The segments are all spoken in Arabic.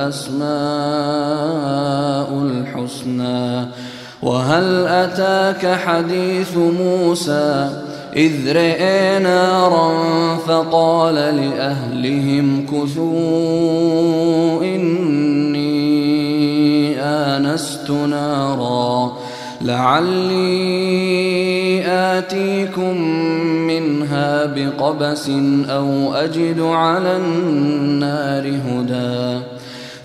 الأسماء الحسنى. وهل أتاك حديث موسى؟ إذ رئي نارا فقال لأهلهم كثوا إني آنست نارا. لعلي آتيكم منها بقبس أو أجد على النار هدى.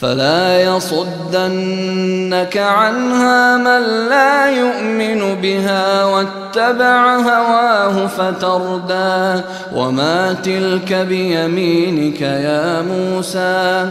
فلا يصدنك عنها من لا يؤمن بها واتبع هواه فتردى وما تلك بيمينك يا موسى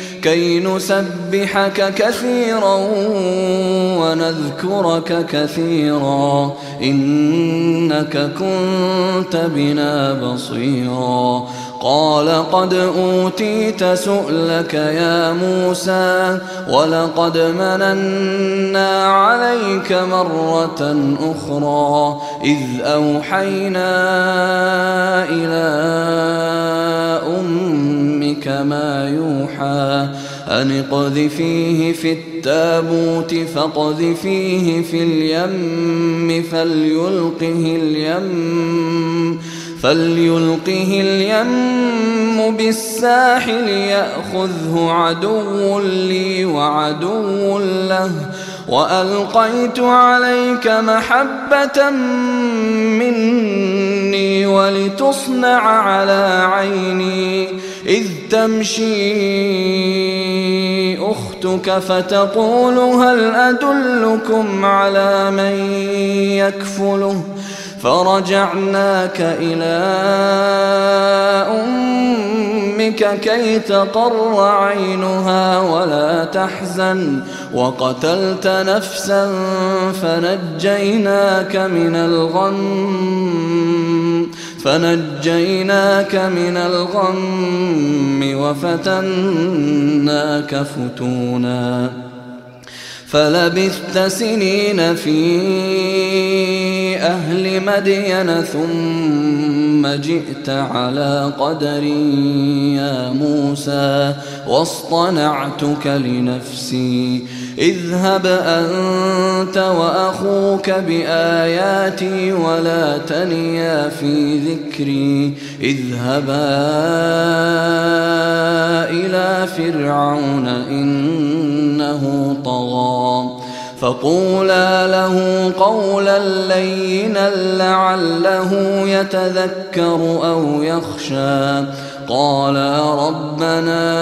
كي نسبحك كثيرا ونذكرك كثيرا. إنك كنت بنا بصيرا. قال قد أوتيت سؤلك يا موسى ولقد مننا عليك مرة أخرى إذ أوحينا إلى أمك ما يوحى أن اقذفيه في التابوت فاقذفيه في اليم فليلقه اليم فليلقه اليم بالساحل يأخذه عدو لي وعدو له وألقيت عليك محبة مني ولتصنع على عيني إذ تمشي جئتك فتقول هل أدلكم على من يكفله فرجعناك إلى أمك كي تقر عينها ولا تحزن وقتلت نفسا فنجيناك من الغم فنجيناك من الغم وفتناك فتونا فلبثت سنين في أهل مدين ثم جئت على قدر يا موسى واصطنعتك لنفسي. اذهب أنت وأخوك بآياتي ولا تنيا في ذكري. اذهبا إلى فرعون إنه طغى. فقولا له قولا لينا لعله يتذكر أو يخشى. قالا ربنا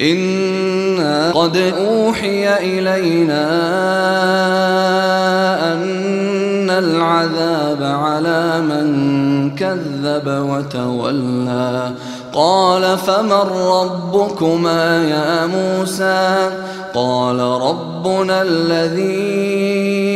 إنا قد أوحي إلينا أن العذاب على من كذب وتولى قال فمن ربكما يا موسى قال ربنا الذي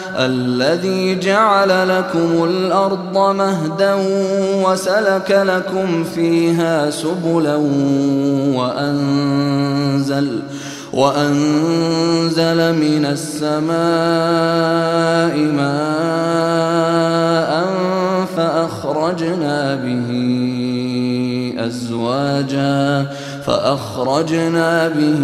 الذي جعل لكم الأرض مهدا وسلك لكم فيها سبلا وأنزل وأنزل من السماء ماء فأخرجنا به أزواجا فأخرجنا به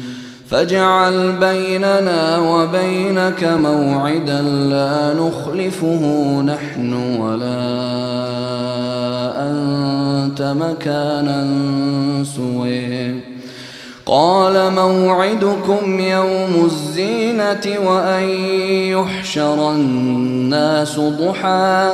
فاجعل بيننا وبينك موعدا لا نخلفه نحن ولا أنت مكانا سويه قال موعدكم يوم الزينة وأن يحشر الناس ضحى.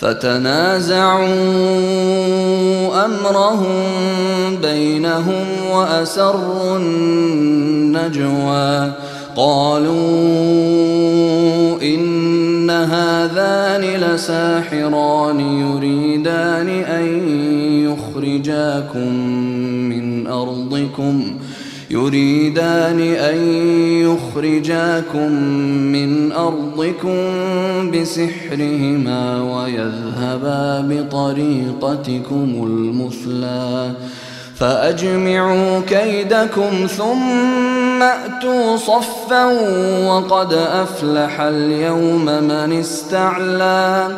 فتنازعوا أمرهم بينهم وأسروا النجوى. قالوا إن هذان لساحران يريدان أن يخرجاكم من أرضكم. يريدان أن يخرجاكم من أرضكم بسحرهما ويذهبا بطريقتكم المثلى فأجمعوا كيدكم ثم أتوا صفا وقد أفلح اليوم من استعلى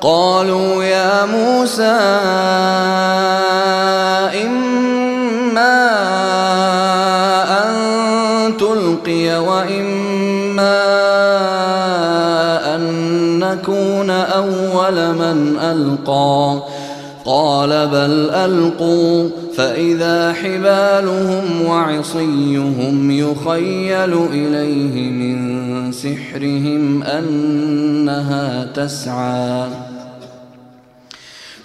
قالوا يا موسى إما نلقي وإما أن نكون أول من ألقى قال بل ألقوا فإذا حبالهم وعصيهم يخيل إليه من سحرهم أنها تسعى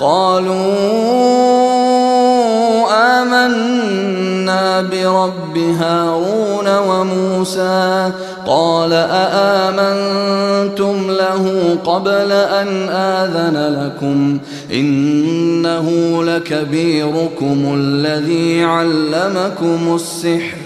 قالوا آمنا برب هارون وموسى قال أآمنتم له قبل أن آذن لكم إنه لكبيركم الذي علمكم السحر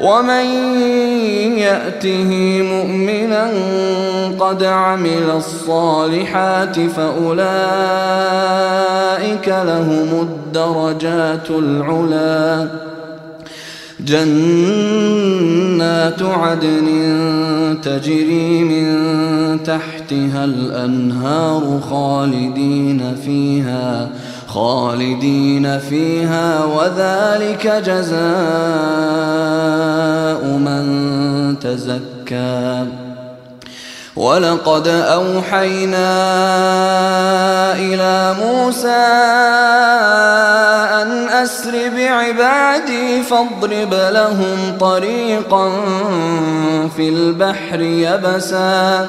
ومن يأته مؤمنا قد عمل الصالحات فأولئك لهم الدرجات العلى. جنات عدن تجري من تحتها الأنهار خالدين فيها. خالدين فيها وذلك جزاء من تزكى. ولقد أوحينا إلى موسى أن أسر بعبادي فاضرب لهم طريقا في البحر يبساً.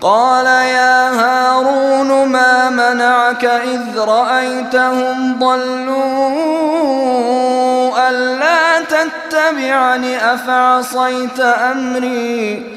قال يا هارون ما منعك إذ رأيتهم ضلوا ألا تتبعني أفعصيت أمري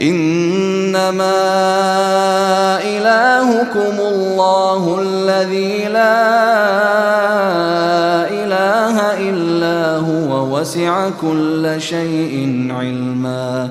إنما إلهكم الله الذي لا إله إلا هو وسع كل شيء علما.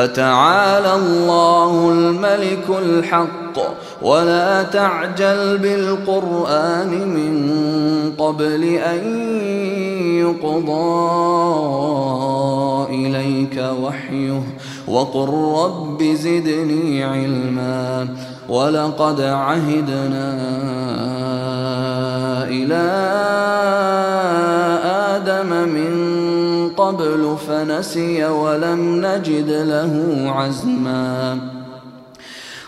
فتعالى الله الملك الحق ولا تعجل بالقرآن من قبل أن يقضى إليك وحيه وقل رب زدني علما ولقد عهدنا إلى آدم من قبل فنسي ولم نجد له عزما.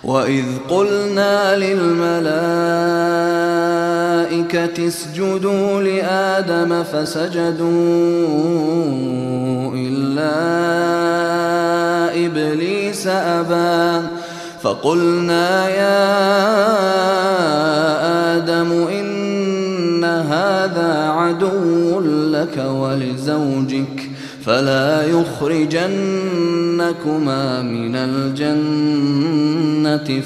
وإذ قلنا للملائكة اسجدوا لآدم فسجدوا إلا إبليس أبى. فقلنا يا آدم إن هذا عدو لك ولزوجك. فلا يخرجنكما من الجنة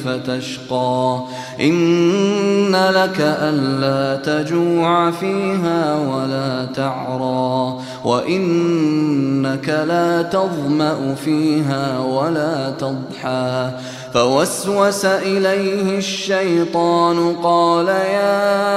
فتشقى. إن لك ألا تجوع فيها ولا تعرى. وإنك لا تظمأ فيها ولا تضحى. فوسوس إليه الشيطان قال يا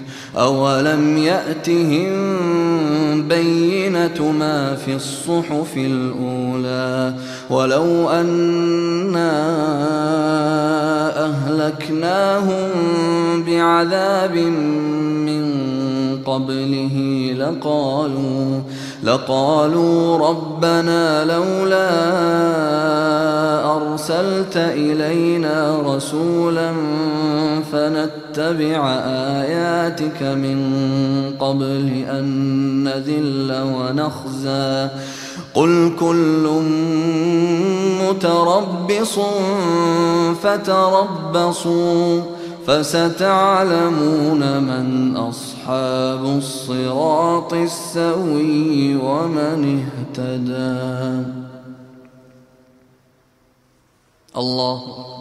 أولم يأتهم بينة ما في الصحف الأولى ولو أنا أهلكناهم بعذاب من قبله لقالوا لقالوا ربنا لولا أرسلت إلينا رسولا فنتبع آياتك من قبل أن نذل ونخزى. قل كل متربص فتربصوا فستعلمون من أصحاب الصراط السوي ومن اهتدى. الله